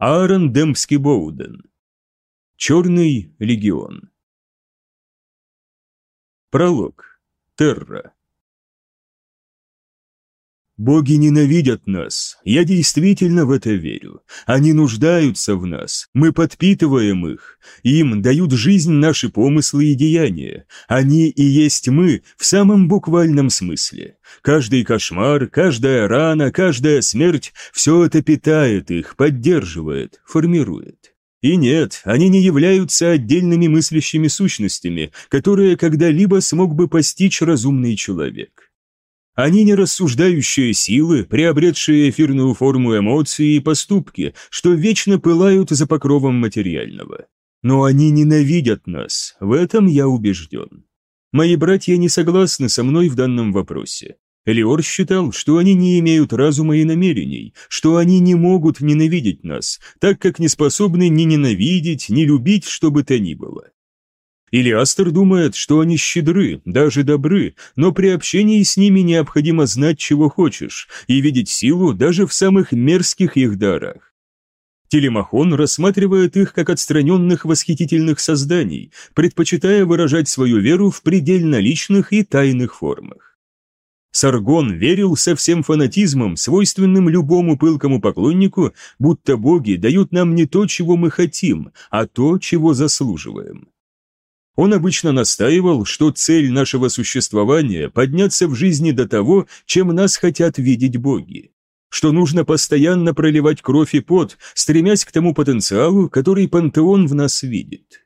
Аарон Демпский Боуден. Черный легион. Пролог. Терра. Боги ненавидят нас, я действительно в это верю. Они нуждаются в нас, мы подпитываем их, им дают жизнь наши помыслы и деяния. Они и есть мы в самом буквальном смысле. Каждый кошмар, каждая рана, каждая смерть – все это питает их, поддерживает, формирует. И нет, они не являются отдельными мыслящими сущностями, которые когда-либо смог бы постичь разумный человек. Они не рассуждающие силы, приобретшие эфирную форму эмоций и поступки, что вечно пылают за покровом материального. Но они ненавидят нас, в этом я убежден. Мои братья не согласны со мной в данном вопросе. Элиор считал, что они не имеют разума и намерений, что они не могут ненавидеть нас, так как не способны ни ненавидеть, ни любить, что бы то ни было. Или Астер думает, что они щедры, даже добры, но при общении с ними необходимо знать, чего хочешь, и видеть силу даже в самых мерзких их дарах. Телемахон рассматривает их как отстраненных восхитительных созданий, предпочитая выражать свою веру в предельно личных и тайных формах. Саргон верил со всем фанатизмом, свойственным любому пылкому поклоннику, будто боги дают нам не то, чего мы хотим, а то, чего заслуживаем. Он обычно настаивал, что цель нашего существования – подняться в жизни до того, чем нас хотят видеть боги. Что нужно постоянно проливать кровь и пот, стремясь к тому потенциалу, который пантеон в нас видит.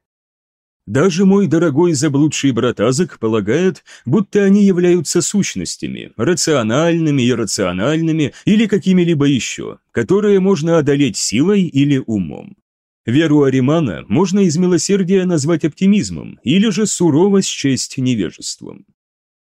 Даже мой дорогой заблудший брат Азак полагает, будто они являются сущностями, рациональными, иррациональными или какими-либо еще, которые можно одолеть силой или умом. Веру Аримана можно из милосердия назвать оптимизмом или же сурово счесть невежеством.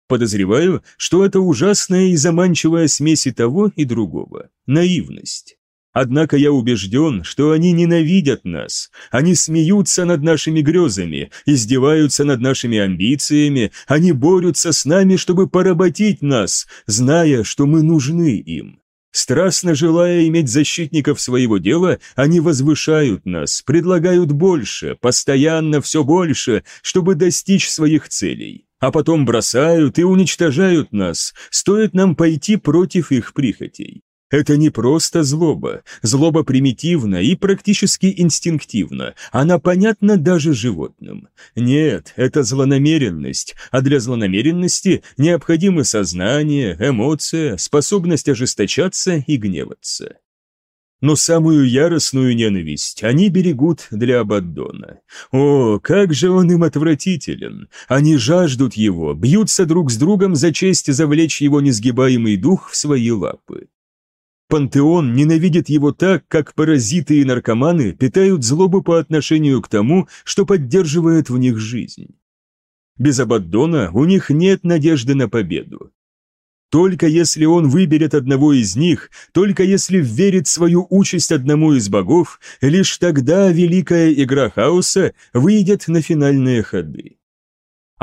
Подозреваю, что это ужасная и заманчивая смесь и того, и другого – наивность. Однако я убежден, что они ненавидят нас, они смеются над нашими грезами, издеваются над нашими амбициями, они борются с нами, чтобы поработить нас, зная, что мы нужны им. Страстно желая иметь защитников своего дела, они возвышают нас, предлагают больше, постоянно все больше, чтобы достичь своих целей, а потом бросают и уничтожают нас, стоит нам пойти против их прихотей. Это не просто злоба. Злоба примитивна и практически инстинктивна. Она понятна даже животным. Нет, это злонамеренность, а для злонамеренности необходимы сознание, эмоция, способность ожесточаться и гневаться. Но самую яростную ненависть они берегут для Абаддона. О, как же он им отвратителен! Они жаждут его, бьются друг с другом за честь завлечь его несгибаемый дух в свои лапы. Пантеон ненавидит его так, как паразиты и наркоманы питают злобу по отношению к тому, что поддерживает в них жизнь. Без Абаддона у них нет надежды на победу. Только если он выберет одного из них, только если верит свою участь одному из богов, лишь тогда великая игра хаоса выйдет на финальные ходы.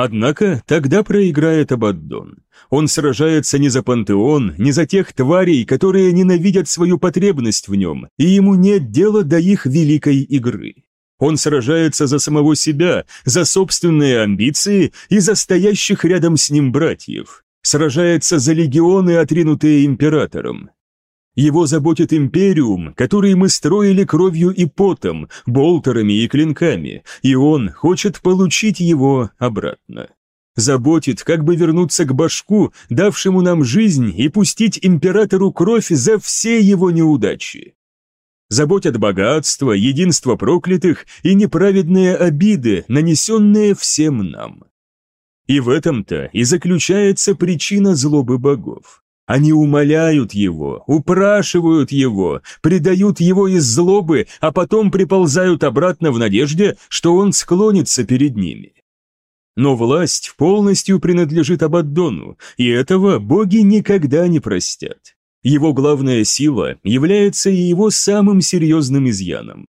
Однако тогда проиграет Абаддон. Он сражается не за пантеон, не за тех тварей, которые ненавидят свою потребность в нем, и ему нет дела до их великой игры. Он сражается за самого себя, за собственные амбиции и за стоящих рядом с ним братьев. Сражается за легионы, отринутые императором. Его заботит империум, который мы строили кровью и потом, болтерами и клинками, и он хочет получить его обратно. Заботит, как бы вернуться к башку, давшему нам жизнь, и пустить императору кровь за все его неудачи. Заботят богатство, единство проклятых и неправедные обиды, нанесенные всем нам. И в этом-то и заключается причина злобы богов. Они умоляют его, упрашивают его, предают его из злобы, а потом приползают обратно в надежде, что он склонится перед ними. Но власть полностью принадлежит Абаддону, и этого боги никогда не простят. Его главная сила является и его самым серьезным изъяном.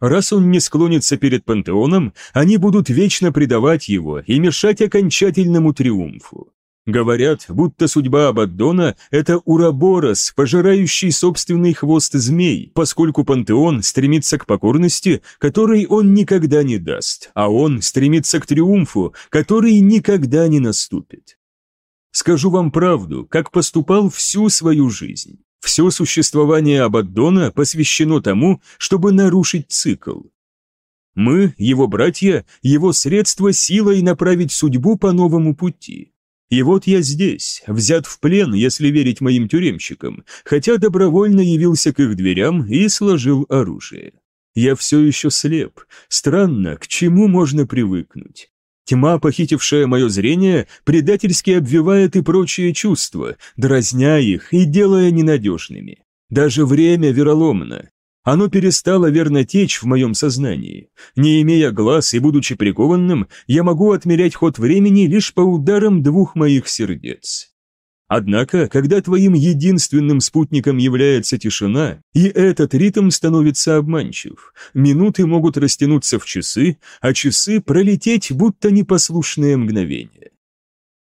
Раз он не склонится перед пантеоном, они будут вечно предавать его и мешать окончательному триумфу. Говорят, будто судьба Абаддона – это Ураборос, пожирающий собственный хвост змей, поскольку пантеон стремится к покорности, которой он никогда не даст, а он стремится к триумфу, который никогда не наступит. Скажу вам правду, как поступал всю свою жизнь. Все существование Абаддона посвящено тому, чтобы нарушить цикл. Мы, его братья, его средства силой направить судьбу по новому пути. И вот я здесь, взят в плен, если верить моим тюремщикам, хотя добровольно явился к их дверям и сложил оружие. Я все еще слеп. Странно, к чему можно привыкнуть? Тьма, похитившая мое зрение, предательски обвивает и прочие чувства, дразня их и делая ненадежными. Даже время вероломно. Оно перестало верно течь в моем сознании. Не имея глаз и будучи прикованным, я могу отмерять ход времени лишь по ударам двух моих сердец. Однако, когда твоим единственным спутником является тишина, и этот ритм становится обманчив, минуты могут растянуться в часы, а часы пролететь, будто непослушные мгновения.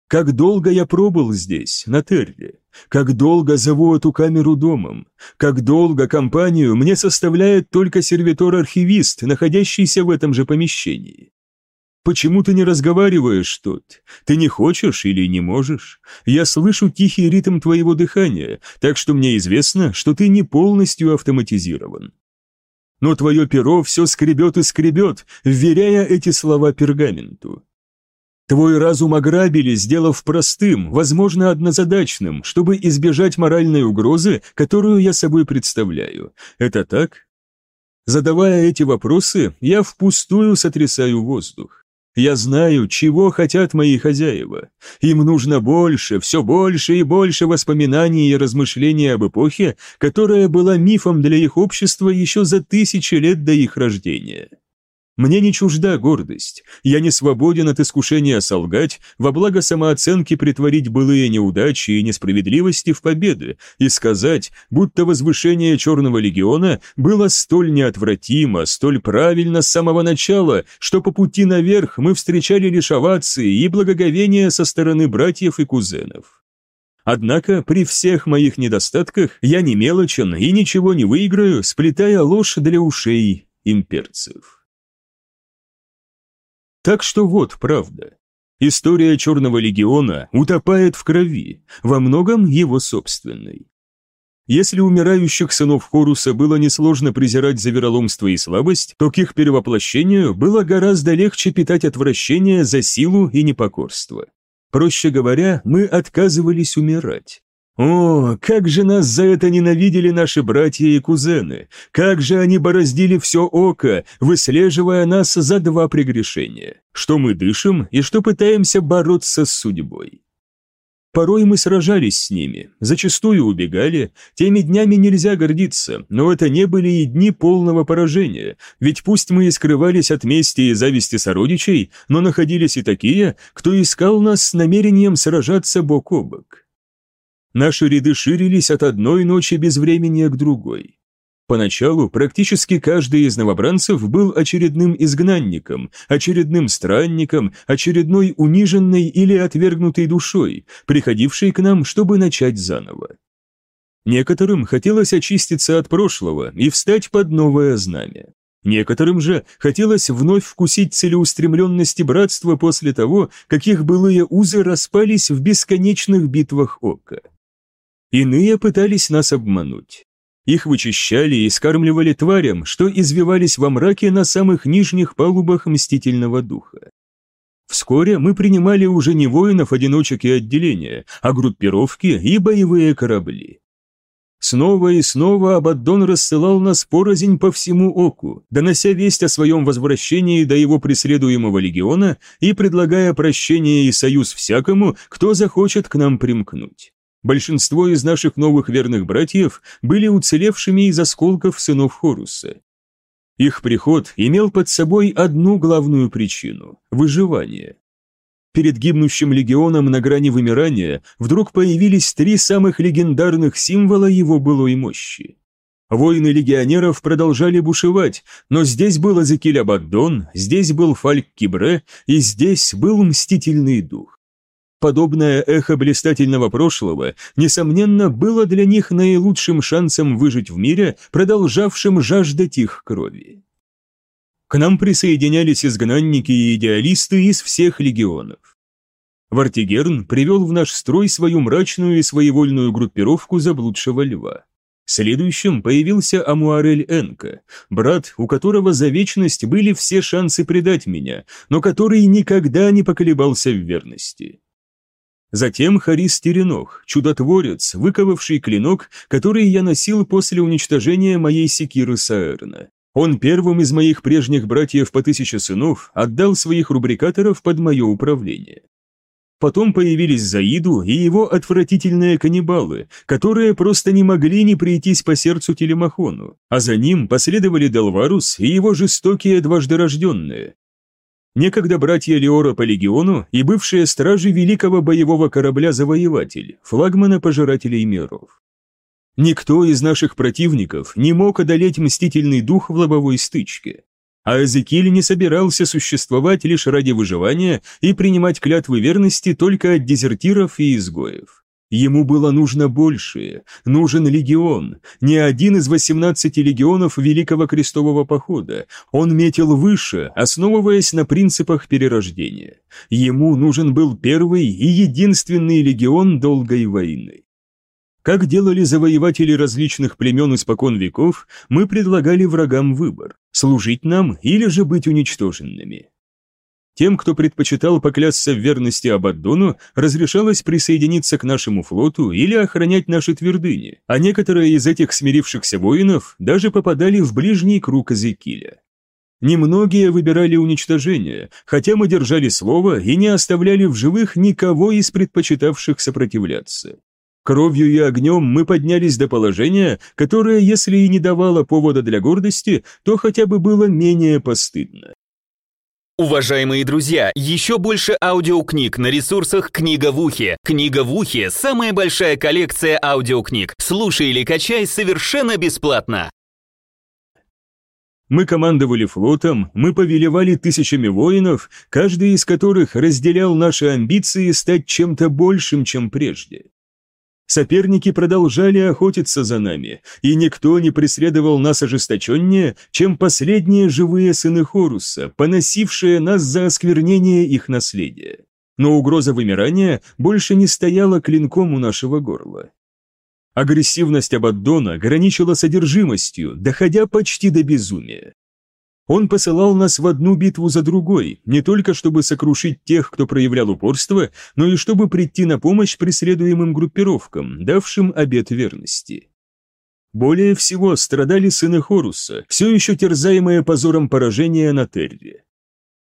Как долго я пробыл здесь, на Терре, как долго зову эту камеру домом, как долго компанию мне составляет только сервитор-архивист, находящийся в этом же помещении. Почему ты не разговариваешь тут? Ты не хочешь или не можешь? Я слышу тихий ритм твоего дыхания, так что мне известно, что ты не полностью автоматизирован. Но твое перо все скребет и скребет, вверяя эти слова пергаменту. Твой разум ограбили, сделав простым, возможно, однозадачным, чтобы избежать моральной угрозы, которую я собой представляю. Это так? Задавая эти вопросы, я впустую сотрясаю воздух. Я знаю, чего хотят мои хозяева. Им нужно больше, все больше и больше воспоминаний и размышлений об эпохе, которая была мифом для их общества еще за тысячи лет до их рождения. Мне не чужда гордость, я не свободен от искушения солгать, во благо самооценки притворить былые неудачи и несправедливости в победы и сказать, будто возвышение Черного Легиона было столь неотвратимо, столь правильно с самого начала, что по пути наверх мы встречали лишь овации и благоговение со стороны братьев и кузенов. Однако при всех моих недостатках я не мелочен и ничего не выиграю, сплетая ложь для ушей имперцев. Так что вот правда. История Черного Легиона утопает в крови, во многом его собственной. Если умирающих сынов Хоруса было несложно презирать за вероломство и слабость, то к их перевоплощению было гораздо легче питать отвращение за силу и непокорство. Проще говоря, мы отказывались умирать. О, как же нас за это ненавидели наши братья и кузены! Как же они бороздили все око, выслеживая нас за два прегрешения, что мы дышим и что пытаемся бороться с судьбой. Порой мы сражались с ними, зачастую убегали, теми днями нельзя гордиться, но это не были и дни полного поражения, ведь пусть мы и скрывались от мести и зависти сородичей, но находились и такие, кто искал нас с намерением сражаться бок о бок. Наши ряды ширились от одной ночи безвремения к другой. Поначалу практически каждый из новобранцев был очередным изгнанником, очередным странником, очередной униженной или отвергнутой душой, приходившей к нам, чтобы начать заново. Некоторым хотелось очиститься от прошлого и встать под новое знамя. Некоторым же хотелось вновь вкусить целеустремленности братства после того, как их былые узы распались в бесконечных битвах ока. Иные пытались нас обмануть. Их вычищали и скармливали тварям, что извивались во мраке на самых нижних палубах мстительного духа. Вскоре мы принимали уже не воинов-одиночек и отделения, а группировки и боевые корабли. Снова и снова Абаддон рассылал нас порознь по всему оку, донося весть о своем возвращении до его преследуемого легиона и предлагая прощение и союз всякому, кто захочет к нам примкнуть. Большинство из наших новых верных братьев были уцелевшими из осколков сынов Хоруса. Их приход имел под собой одну главную причину – выживание. Перед гибнущим легионом на грани вымирания вдруг появились три самых легендарных символа его былой мощи. Воины легионеров продолжали бушевать, но здесь был Эзекиль Абаддон, здесь был Фальк Кибре и здесь был Мстительный Дух. Подобное эхо блистательного прошлого, несомненно, было для них наилучшим шансом выжить в мире, продолжавшим жаждать их крови. К нам присоединялись изгнанники и идеалисты из всех легионов. Вартигерн привел в наш строй свою мрачную и своевольную группировку заблудшего льва. Следующим появился Амуарель Энка, брат, у которого за вечность были все шансы предать меня, но который никогда не поколебался в верности. Затем Харис Теренох, чудотворец, выковавший клинок, который я носил после уничтожения моей секиры Саэрна. Он первым из моих прежних братьев по тысяче сынов отдал своих рубрикаторов под мое управление. Потом появились Заиду и его отвратительные каннибалы, которые просто не могли не прийтись по сердцу Телемахону, а за ним последовали Делварус и его жестокие дважды рожденные. Некогда братья Леора по легиону и бывшие стражи великого боевого корабля «Завоеватель», флагмана пожирателей миров. Никто из наших противников не мог одолеть мстительный дух в лобовой стычке а Эзекиль не собирался существовать лишь ради выживания и принимать клятвы верности только от дезертиров и изгоев. Ему было нужно большее, нужен легион, не один из 18 легионов Великого Крестового Похода, он метил выше, основываясь на принципах перерождения. Ему нужен был первый и единственный легион долгой войны. Как делали завоеватели различных племен испокон веков, мы предлагали врагам выбор – служить нам или же быть уничтоженными. Тем, кто предпочитал поклясться в верности Абаддону, разрешалось присоединиться к нашему флоту или охранять наши твердыни, а некоторые из этих смирившихся воинов даже попадали в ближний круг Азекиля. Немногие выбирали уничтожение, хотя мы держали слово и не оставляли в живых никого из предпочитавших сопротивляться. Кровью и огнем мы поднялись до положения, которое, если и не давало повода для гордости, то хотя бы было менее постыдно. Уважаемые друзья, еще больше аудиокниг на ресурсах «Книга в ухе». «Книга в ухе» — самая большая коллекция аудиокниг. Слушай или качай совершенно бесплатно. Мы командовали флотом, мы повелевали тысячами воинов, каждый из которых разделял наши амбиции стать чем-то большим, чем прежде. Соперники продолжали охотиться за нами, и никто не преследовал нас ожесточеннее, чем последние живые сыны Хоруса, поносившие нас за осквернение их наследия. Но угроза вымирания больше не стояла клинком у нашего горла. Агрессивность Абаддона граничила содержимостью, доходя почти до безумия. Он посылал нас в одну битву за другой, не только чтобы сокрушить тех, кто проявлял упорство, но и чтобы прийти на помощь преследуемым группировкам, давшим обет верности. Более всего страдали сыны Хоруса, все еще терзаемые позором поражения на Терре.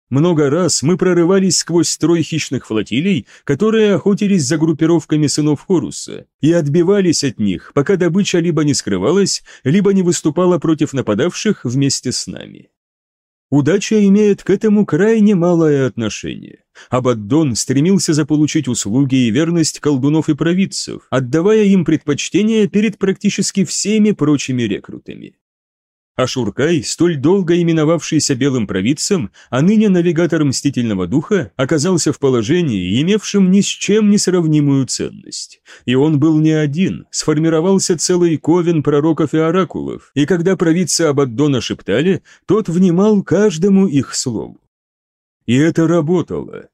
Много раз мы прорывались сквозь строй хищных флотилий, которые охотились за группировками сынов Хоруса, и отбивались от них, пока добыча либо не скрывалась, либо не выступала против нападавших вместе с нами. Удача имеет к этому крайне малое отношение. Абаддон стремился заполучить услуги и верность колдунов и провидцев, отдавая им предпочтение перед практически всеми прочими рекрутами. А Шуркай, столь долго именовавшийся белым провидцем, а ныне навигатор Мстительного Духа, оказался в положении, имевшем ни с чем не сравнимую ценность. И он был не один, сформировался целый ковен пророков и оракулов, и когда провидцы Абаддона шептали, тот внимал каждому их слову. И это работало.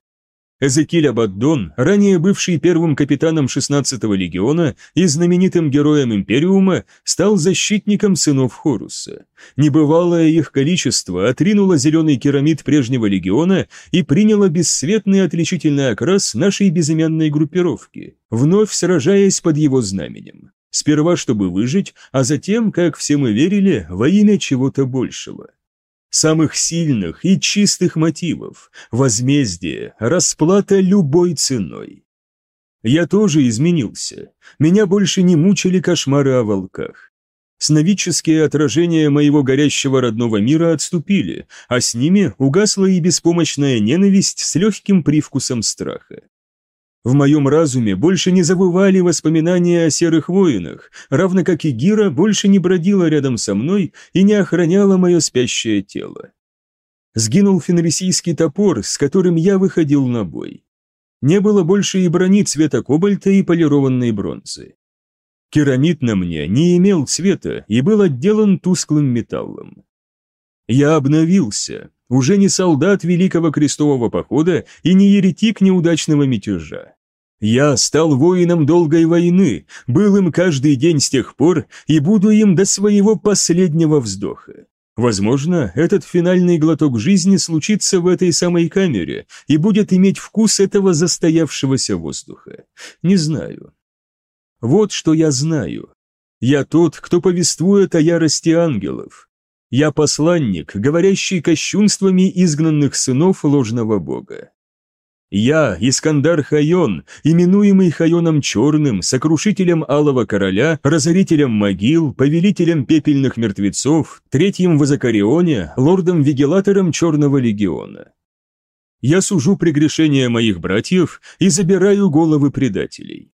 Эзекиль Абаддон, ранее бывший первым капитаном 16-го легиона и знаменитым героем Империума, стал защитником сынов Хоруса. Небывалое их количество отринуло зеленый керамид прежнего легиона и приняло бесцветный отличительный окрас нашей безымянной группировки, вновь сражаясь под его знаменем. Сперва, чтобы выжить, а затем, как все мы верили, во имя чего-то большего самых сильных и чистых мотивов, возмездие, расплата любой ценой. Я тоже изменился. Меня больше не мучили кошмары о волках. Сновидческие отражения моего горящего родного мира отступили, а с ними угасла и беспомощная ненависть с легким привкусом страха. В моем разуме больше не забывали воспоминания о серых воинах, равно как и Гира больше не бродила рядом со мной и не охраняла мое спящее тело. Сгинул фенрисийский топор, с которым я выходил на бой. Не было больше и брони цвета кобальта и полированной бронзы. Керамид на мне не имел цвета и был отделан тусклым металлом. Я обновился, уже не солдат Великого Крестового Похода и не еретик неудачного мятежа. Я стал воином долгой войны, был им каждый день с тех пор и буду им до своего последнего вздоха. Возможно, этот финальный глоток жизни случится в этой самой камере и будет иметь вкус этого застоявшегося воздуха. Не знаю. Вот что я знаю. Я тот, кто повествует о ярости ангелов. Я посланник, говорящий кощунствами изгнанных сынов ложного бога. Я, Искандар Хайон, именуемый Хайоном Черным, сокрушителем Алого Короля, разорителем могил, повелителем пепельных мертвецов, третьим в Азакарионе, лордом-вигелатором Черного Легиона. Я сужу прегрешения моих братьев и забираю головы предателей.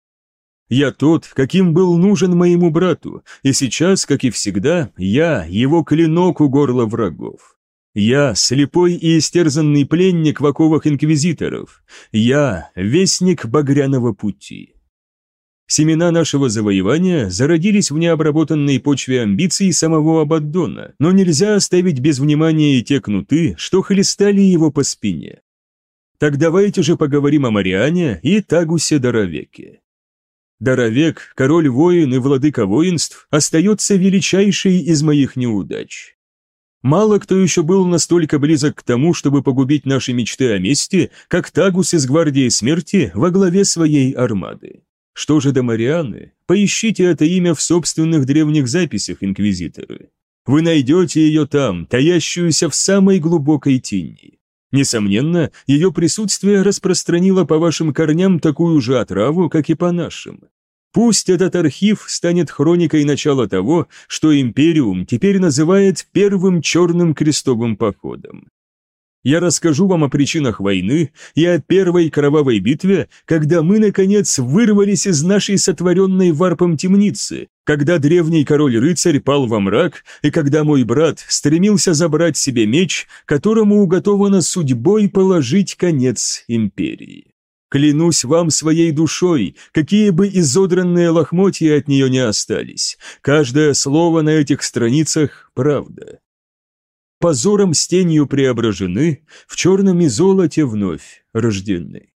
Я тот, каким был нужен моему брату, и сейчас, как и всегда, я его клинок у горла врагов. Я слепой и истерзанный пленник в оковах инквизиторов. Я вестник багряного пути. Семена нашего завоевания зародились в необработанной почве амбиций самого Абаддона, но нельзя оставить без внимания и те кнуты, что хлестали его по спине. Так давайте же поговорим о Мариане и Тагусе Доровеке. Доровек, король-воин и владыка воинств, остается величайшей из моих неудач. Мало кто еще был настолько близок к тому, чтобы погубить наши мечты о мести, как Тагус из Гвардии Смерти во главе своей армады. Что же до Марианы? Поищите это имя в собственных древних записях, инквизиторы. Вы найдете ее там, таящуюся в самой глубокой тени. Несомненно, ее присутствие распространило по вашим корням такую же отраву, как и по нашим. Пусть этот архив станет хроникой начала того, что Империум теперь называет первым черным крестовым походом. Я расскажу вам о причинах войны и о первой кровавой битве, когда мы, наконец, вырвались из нашей сотворенной варпом темницы, когда древний король-рыцарь пал во мрак, и когда мой брат стремился забрать себе меч, которому уготовано судьбой положить конец империи. Клянусь вам своей душой, какие бы изодранные лохмотья от нее не остались. Каждое слово на этих страницах – правда. Позором с тенью преображены, в черном и золоте вновь рождены.